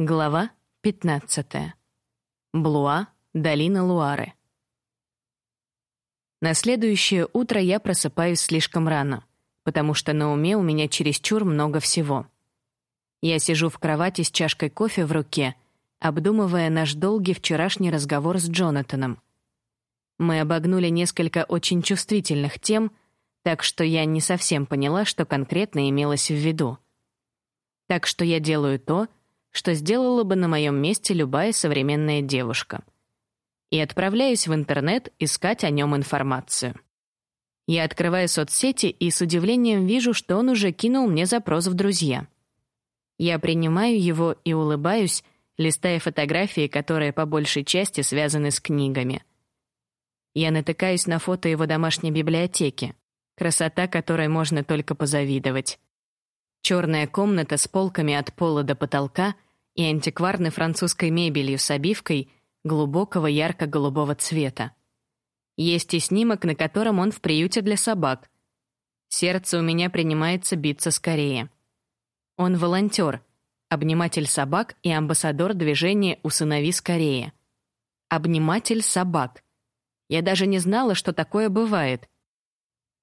Глава 15. Блуа, долина Луары. На следующее утро я просыпаюсь слишком рано, потому что на уме у меня чересчур много всего. Я сижу в кровати с чашкой кофе в руке, обдумывая наш долгий вчерашний разговор с Джонатаном. Мы обогнули несколько очень чувствительных тем, так что я не совсем поняла, что конкретно имелось в виду. Так что я делаю то, что сделала бы на моем месте любая современная девушка. И отправляюсь в интернет искать о нем информацию. Я открываю соцсети и с удивлением вижу, что он уже кинул мне запрос в друзья. Я принимаю его и улыбаюсь, листая фотографии, которые по большей части связаны с книгами. Я натыкаюсь на фото его домашней библиотеки, красота которой можно только позавидовать. Черная комната с полками от пола до потолка и антикварной французской мебелью с обивкой глубокого ярко-голубого цвета. Есть и снимок, на котором он в приюте для собак. Сердце у меня принимается биться скорее. Он волонтер, обниматель собак и амбассадор движения «Усынови скорее». Обниматель собак. Я даже не знала, что такое бывает —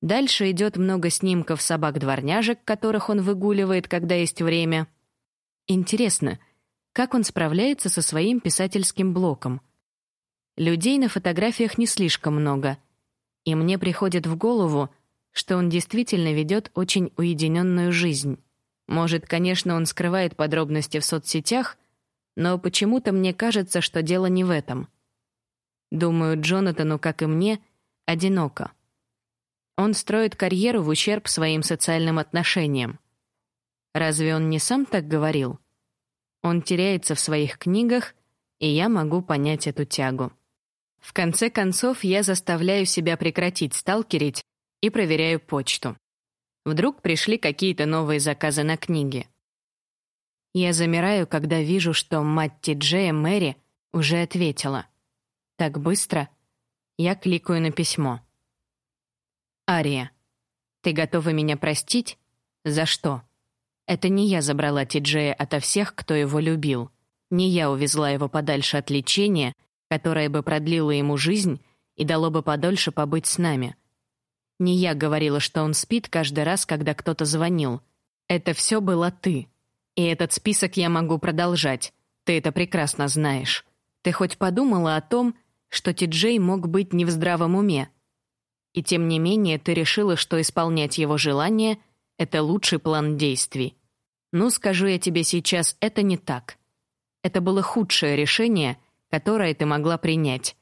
Дальше идет много снимков собак-дворняжек, которых он выгуливает, когда есть время. Интересно, как он справляется со своим писательским блоком? Людей на фотографиях не слишком много, и мне приходит в голову, что он действительно ведет очень уединенную жизнь. Может, конечно, он скрывает подробности в соцсетях, но почему-то мне кажется, что дело не в этом. Думаю, Джонатану, как и мне, одиноко. Он строит карьеру в ущерб своим социальным отношениям. Разве он не сам так говорил? Он теряется в своих книгах, и я могу понять эту тягу. В конце концов, я заставляю себя прекратить сталкерить и проверяю почту. Вдруг пришли какие-то новые заказы на книги. Я замираю, когда вижу, что мать Ти-Джея Мэри уже ответила. Так быстро. Я кликаю на письмо. Ария, ты готова меня простить? За что? Это не я забрала Тиджея ото всех, кто его любил. Не я увезла его подальше от лечения, которое бы продлило ему жизнь и дало бы подольше побыть с нами. Не я говорила, что он спит каждый раз, когда кто-то звонил. Это все была ты. И этот список я могу продолжать. Ты это прекрасно знаешь. Ты хоть подумала о том, что Тиджей мог быть не в здравом уме, и тем не менее ты решила, что исполнять его желание — это лучший план действий. Ну, скажу я тебе сейчас, это не так. Это было худшее решение, которое ты могла принять.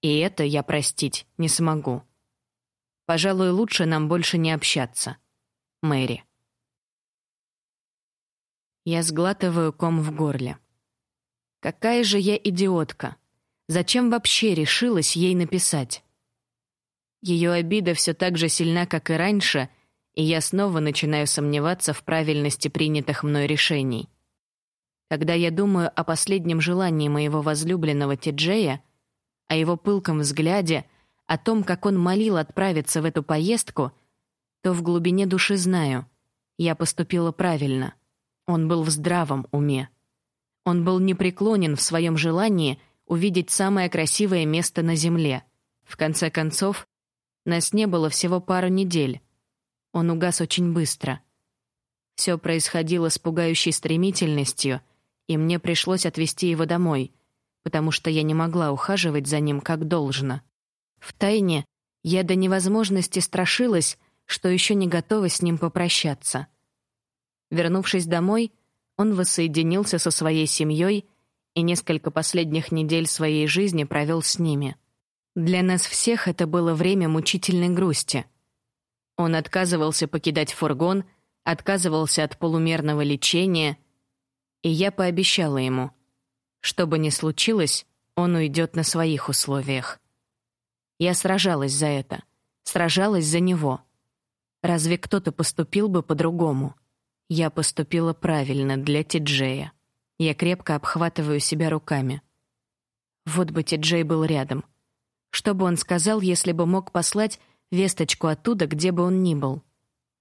И это я простить не смогу. Пожалуй, лучше нам больше не общаться. Мэри. Я сглатываю ком в горле. Какая же я идиотка. Зачем вообще решилась ей написать? Ее обида все так же сильна, как и раньше, и я снова начинаю сомневаться в правильности принятых мной решений. Когда я думаю о последнем желании моего возлюбленного Тиджея, о его пылком взгляде, о том, как он молил отправиться в эту поездку, то в глубине души знаю, я поступила правильно. Он был в здравом уме. Он был непреклонен в своем желании увидеть самое красивое место на земле. В конце концов, нас не было всего пару недель. Он угас очень быстро. Все происходило с пугающей стремительностью, и мне пришлось отвезти его домой, потому что я не могла ухаживать за ним как должно. Втайне я до невозможности страшилась, что еще не готова с ним попрощаться. Вернувшись домой, он воссоединился со своей семьей и несколько последних недель своей жизни провел с ними — для нас всех это было время мучительной грусти. Он отказывался покидать фургон, отказывался от полумерного лечения, и я пообещала ему, что бы ни случилось, он уйдет на своих условиях. Я сражалась за это, сражалась за него. Разве кто-то поступил бы по-другому? Я поступила правильно для Тиджея. Я крепко обхватываю себя руками. Вот бы Тиджей был рядом — что бы он сказал, если бы мог послать весточку оттуда, где бы он ни был?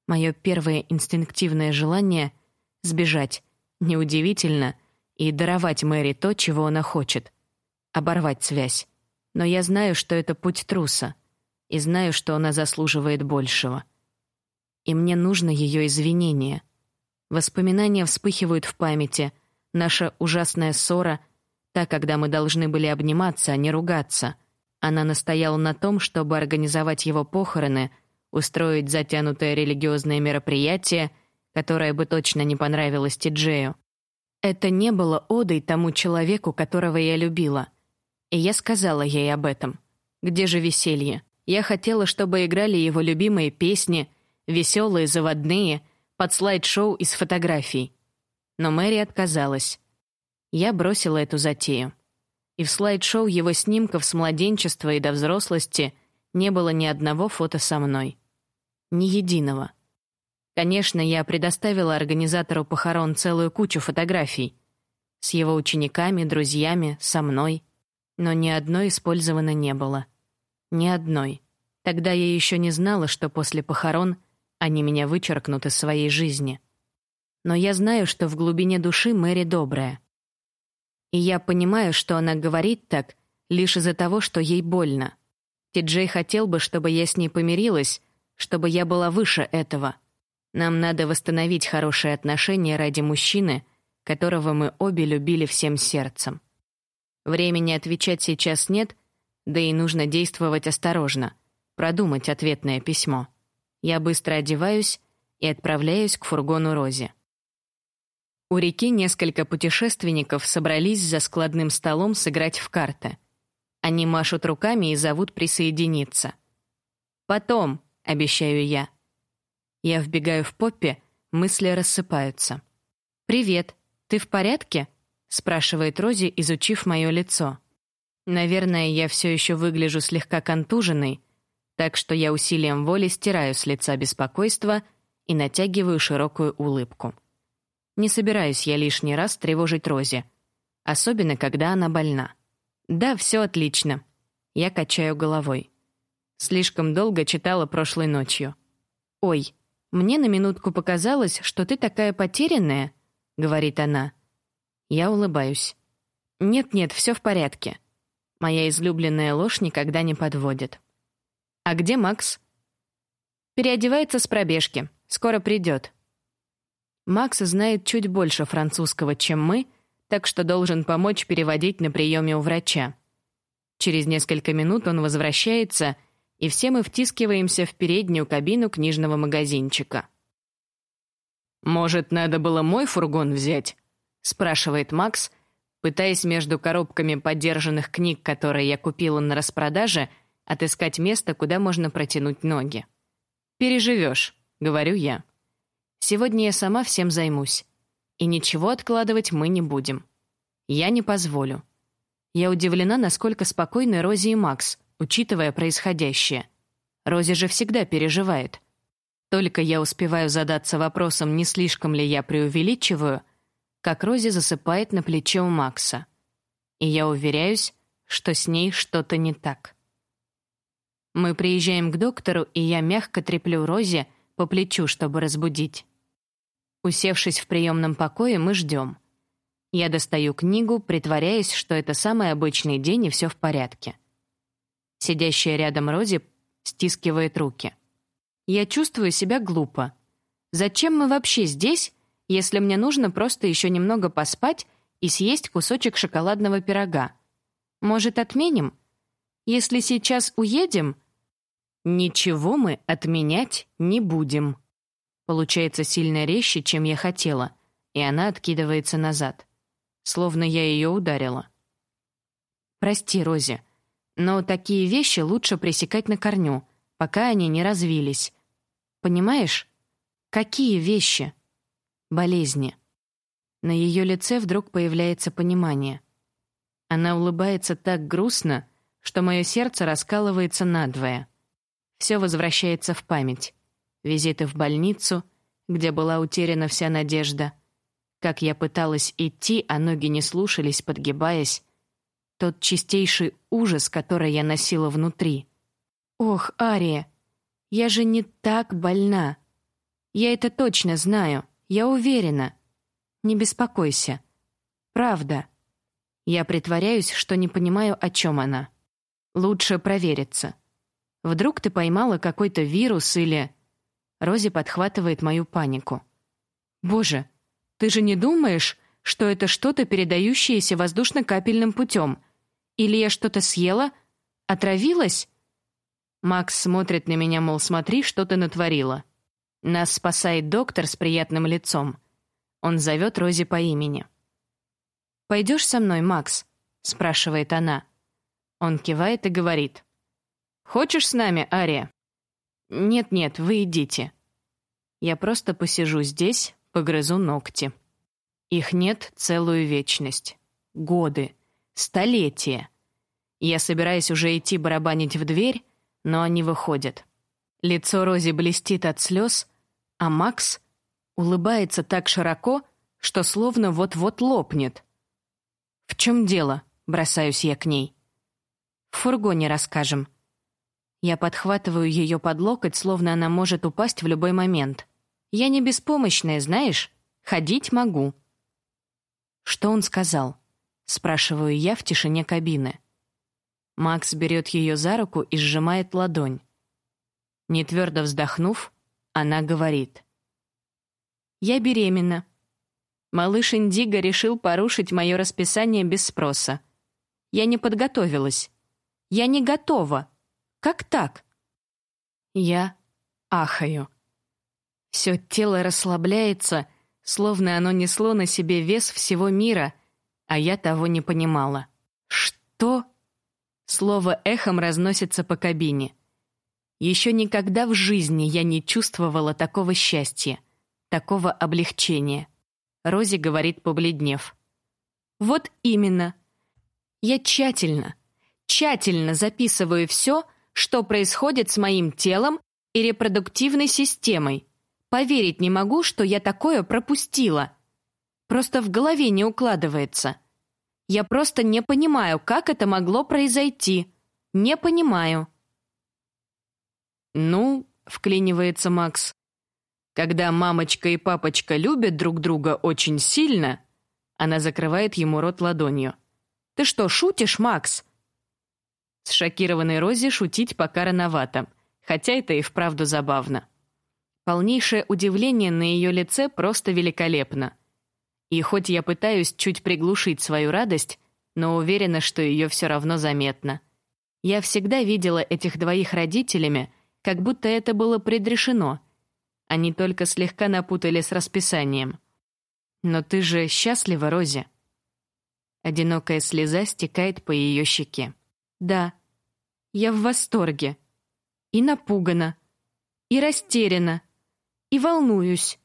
Мое первое инстинктивное желание — сбежать. Неудивительно, и даровать Мэри то, чего она хочет. Оборвать связь. Но я знаю, что это путь труса. И знаю, что она заслуживает большего. И мне нужно ее извинение. Воспоминания вспыхивают в памяти. Наша ужасная ссора, та, когда мы должны были обниматься, а не ругаться. Она настояла на том, чтобы организовать его похороны, устроить затянутое религиозное мероприятие, которое бы точно не понравилось Тиджею. Это не было одой тому человеку, которого я любила. И я сказала ей об этом. Где же веселье? Я хотела, чтобы играли его любимые песни, веселые, заводные, под слайд-шоу из фотографий. Но Мэри отказалась. Я бросила эту затею. И в слайд-шоу его снимков с младенчества и до взрослости не было ни одного фото со мной. Ни единого. Конечно, я предоставила организатору похорон целую кучу фотографий с его учениками, друзьями, со мной, но ни одной использовано не было. Ни одной. Тогда я еще не знала, что после похорон они меня вычеркнут из своей жизни. Но я знаю, что в глубине души Мэри добрая. И я понимаю, что она говорит так лишь из-за того, что ей больно. Ти-Джей хотел бы, чтобы я с ней помирилась, чтобы я была выше этого — нам надо восстановить хорошие отношения ради мужчины, которого мы обе любили всем сердцем. Времени отвечать сейчас нет, да и нужно действовать осторожно, продумать ответное письмо. Я быстро одеваюсь и отправляюсь к фургону Рози. У реки несколько путешественников собрались за складным столом сыграть в карты. Они машут руками и зовут присоединиться. «Потом», — обещаю я, — я вбегаю в Поппи, мысли рассыпаются. «Привет, ты в порядке?» — спрашивает Рози, изучив мое лицо. Наверное, я все еще выгляжу слегка контуженной, так что я усилием воли стираю с лица беспокойство и натягиваю широкую улыбку. Не собираюсь я лишний раз тревожить Рози, особенно когда она больна. «Да, все отлично». Я качаю головой. Слишком долго читала прошлой ночью. «Ой, «Мне на минутку показалось, что ты такая потерянная», — говорит она. Я улыбаюсь. «Нет-нет, все в порядке». Моя излюбленная ложь никогда не подводит. «А где Макс?» «Переодевается с пробежки. Скоро придет». Макс знает чуть больше французского, чем мы, так что должен помочь переводить на приеме у врача. Через несколько минут он возвращается и все мы втискиваемся в переднюю кабину книжного магазинчика. «Может, надо было мой фургон взять?» — спрашивает Макс, пытаясь между коробками подержанных книг, которые я купила на распродаже, отыскать место, куда можно протянуть ноги. «Переживешь», — говорю я. «Сегодня я сама всем займусь. И ничего откладывать мы не будем. Я не позволю». Я удивлена, насколько спокойны Рози и Макс — учитывая происходящее. Рози же всегда переживает. Только я успеваю задаться вопросом, не слишком ли я преувеличиваю, как Рози засыпает на плече у Макса. И я уверяюсь, что с ней что-то не так. Мы приезжаем к доктору, и я мягко треплю Рози по плечу, чтобы разбудить. Усевшись в приемном покое, мы ждем. Я достаю книгу, притворяясь, что это самый обычный день и все в порядке. Сидящая рядом Рози стискивает руки. Я чувствую себя глупо. Зачем мы вообще здесь, если мне нужно просто еще немного поспать и съесть кусочек шоколадного пирога? Может, отменим? Если сейчас уедем, ничего мы отменять не будем. Получается сильно резче, чем я хотела, и она откидывается назад, словно я ее ударила. Прости, Рози. Но такие вещи лучше пресекать на корню, пока они не развились. Понимаешь? Какие вещи? Болезни. На ее лице вдруг появляется понимание. Она улыбается так грустно, что мое сердце раскалывается надвое. Все возвращается в память. Визиты в больницу, где была утеряна вся надежда. Как я пыталась идти, а ноги не слушались, подгибаясь тот чистейший ужас, который я носила внутри. Ох, Ария, я же не так больна. Я это точно знаю, я уверена. Не беспокойся. Правда. Я притворяюсь, что не понимаю, о чем она. Лучше провериться. Вдруг ты поймала какой-то вирус или... Рози подхватывает мою панику. Боже, ты же не думаешь, что это что-то, передающееся воздушно-капельным путем? Или я что-то съела? Отравилась? Макс смотрит на меня, мол, смотри, что ты натворила. Нас спасает доктор с приятным лицом. Он зовет Рози по имени. «Пойдешь со мной, Макс?» — спрашивает она. Он кивает и говорит. «Хочешь с нами, Ария?» «Нет-нет, вы идите. Я просто посижу здесь, погрызу ногти». Их нет целую вечность. Годы. Столетия. Я собираюсь уже идти барабанить в дверь, но они выходят. Лицо Рози блестит от слез, а Макс улыбается так широко, что словно вот-вот лопнет. «В чем дело?» — бросаюсь я к ней. «В фургоне расскажем». Я подхватываю ее под локоть, словно она может упасть в любой момент. «Я не беспомощная, знаешь? Ходить могу». «Что он сказал?» — спрашиваю я в тишине кабины. Макс берет ее за руку и сжимает ладонь. Не твердо вздохнув, она говорит. «Я беременна. Малыш Индиго решил порушить мое расписание без спроса. Я не подготовилась. Я не готова. Как так?» Я ахаю. Все тело расслабляется, словно оно несло на себе вес всего мира, а я того не понимала. «Что?» Слово эхом разносится по кабине. Еще никогда в жизни я не чувствовала такого счастья, такого облегчения. Рози говорит, побледнев. «Вот именно. Я тщательно, тщательно записываю все, что происходит с моим телом и репродуктивной системой, Поверить не могу, что я такое пропустила. Просто в голове не укладывается. Я просто не понимаю, как это могло произойти. Не понимаю. Ну, вклинивается Макс. Когда мамочка и папочка любят друг друга очень сильно, она закрывает ему рот ладонью. Ты что, шутишь, Макс? С шокированной Рози шутить пока рановато, хотя это и вправду забавно. Полнейшее удивление на ее лице просто великолепно. И хоть я пытаюсь чуть приглушить свою радость, но уверена, что ее все равно заметно. Я всегда видела этих двоих родителями, как будто это было предрешено. Они только слегка напутали с расписанием. Но ты же счастлива, Рози. Одинокая слеза стекает по ее щеке. Да. Я в восторге. И напугана. И растеряна и волнуюсь.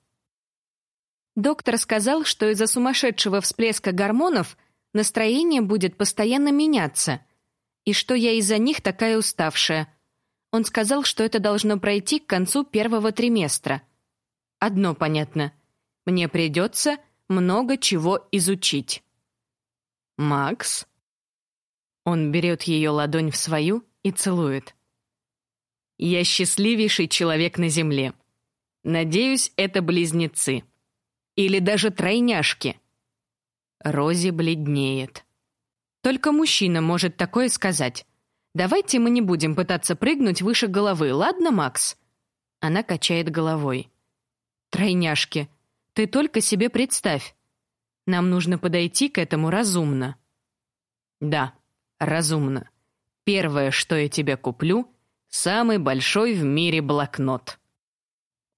Доктор сказал, что из-за сумасшедшего всплеска гормонов настроение будет постоянно меняться, и что я из-за них такая уставшая. Он сказал, что это должно пройти к концу первого триместра. Одно понятно. Мне придется много чего изучить. Макс Он берет ее ладонь в свою и целует. Я счастливейший человек на земле. Надеюсь, это близнецы. Или даже тройняшки. Рози бледнеет. Только мужчина может такое сказать. Давайте мы не будем пытаться прыгнуть выше головы, ладно, Макс? Она качает головой. Тройняшки. Ты только себе представь. Нам нужно подойти к этому разумно. Да, разумно. Первое, что я тебе куплю, самый большой в мире блокнот.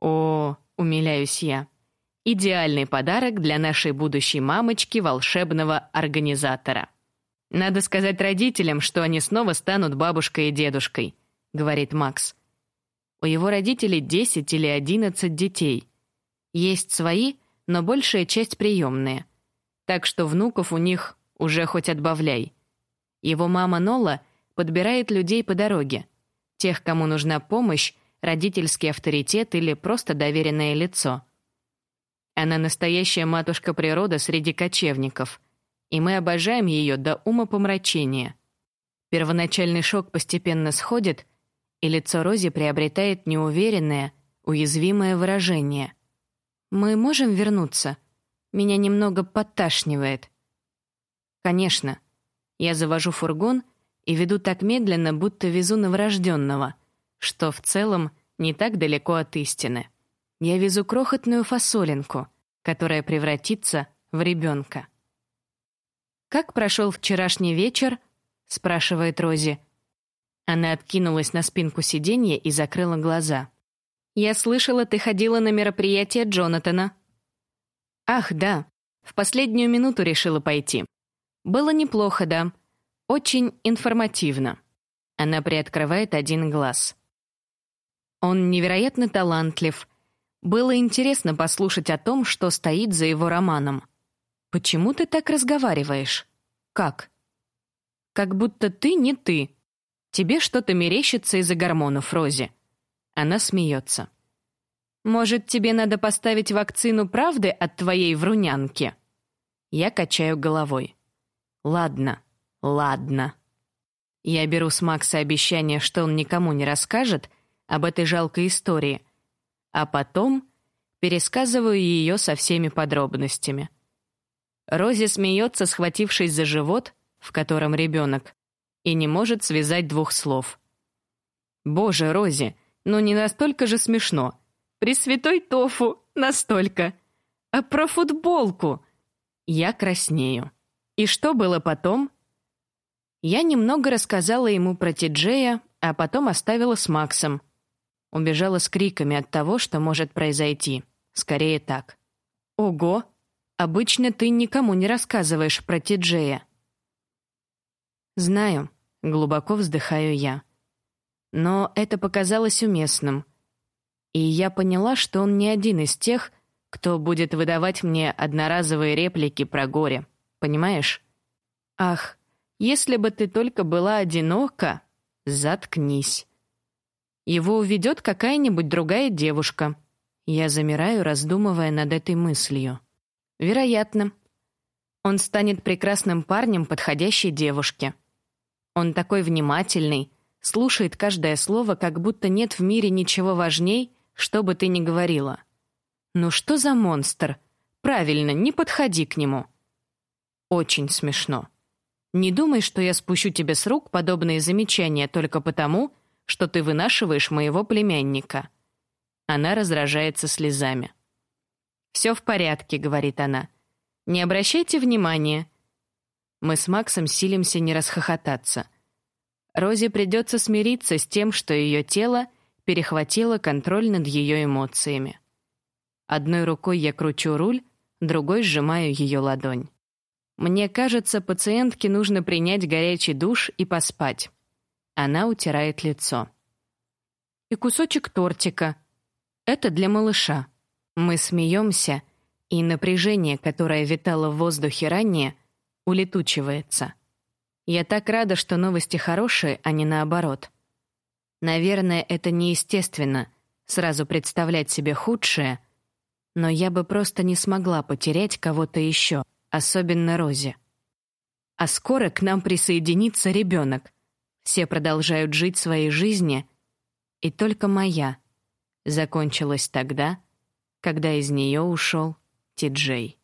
О, умиляюсь я. Идеальный подарок для нашей будущей мамочки волшебного организатора. Надо сказать родителям, что они снова станут бабушкой и дедушкой, говорит Макс. У его родителей 10 или 11 детей. Есть свои, но большая часть приемные. Так что внуков у них уже хоть отбавляй. Его мама Нола подбирает людей по дороге. Тех, кому нужна помощь, родительский авторитет или просто доверенное лицо. Она настоящая матушка природа среди кочевников, и мы обожаем ее до ума помрачения. Первоначальный шок постепенно сходит, и лицо Рози приобретает неуверенное, уязвимое выражение. «Мы можем вернуться? Меня немного подташнивает». Конечно. Я завожу фургон и веду так медленно, будто везу новорожденного, что в целом не так далеко от истины. Я везу крохотную фасолинку, которая превратится в ребенка. «Как прошел вчерашний вечер?» — спрашивает Рози. Она откинулась на спинку сиденья и закрыла глаза. «Я слышала, ты ходила на мероприятие Джонатана». «Ах, да. В последнюю минуту решила пойти. Было неплохо, да. Очень информативно. Она приоткрывает один глаз. Он невероятно талантлив. Было интересно послушать о том, что стоит за его романом. Почему ты так разговариваешь? Как? Как будто ты не ты. Тебе что-то мерещится из-за гормонов, Рози. Она смеется. Может, тебе надо поставить вакцину правды от твоей врунянки? Я качаю головой. Ладно, ладно. Я беру с Макса обещание, что он никому не расскажет об этой жалкой истории, а потом пересказываю ее со всеми подробностями. Рози смеется, схватившись за живот, в котором ребенок, и не может связать двух слов. «Боже, Рози, ну не настолько же смешно. Пресвятой тофу, настолько. А про футболку?» Я краснею. И что было потом? Я немного рассказала ему про Тиджея, а потом оставила с Максом. Убежала с криками от того, что может произойти. Скорее так. Ого, обычно ты никому не рассказываешь про Тиджея. Знаю, глубоко вздыхаю я. Но это показалось уместным. И я поняла, что он не один из тех, кто будет выдавать мне одноразовые реплики про горе. Понимаешь? Ах, если бы ты только была одинока, заткнись. Его уведет какая-нибудь другая девушка. Я замираю, раздумывая над этой мыслью. Вероятно. Он станет прекрасным парнем подходящей девушке. Он такой внимательный, слушает каждое слово, как будто нет в мире ничего важней, что бы ты ни говорила. Ну что за монстр? Правильно, не подходи к нему. Очень смешно. Не думай, что я спущу тебе с рук подобные замечания только потому, что ты вынашиваешь моего племянника. Она раздражается слезами. «Все в порядке», — говорит она. «Не обращайте внимания». Мы с Максом силимся не расхохотаться. Розе придется смириться с тем, что ее тело перехватило контроль над ее эмоциями. Одной рукой я кручу руль, другой сжимаю ее ладонь. Мне кажется, пациентке нужно принять горячий душ и поспать. Она утирает лицо. И кусочек тортика. Это для малыша. Мы смеемся, и напряжение, которое витало в воздухе ранее, улетучивается. Я так рада, что новости хорошие, а не наоборот. Наверное, это неестественно сразу представлять себе худшее, но я бы просто не смогла потерять кого-то еще особенно Розе. А скоро к нам присоединится ребенок. Все продолжают жить своей жизнью, и только моя закончилась тогда, когда из нее ушел Ти-Джей.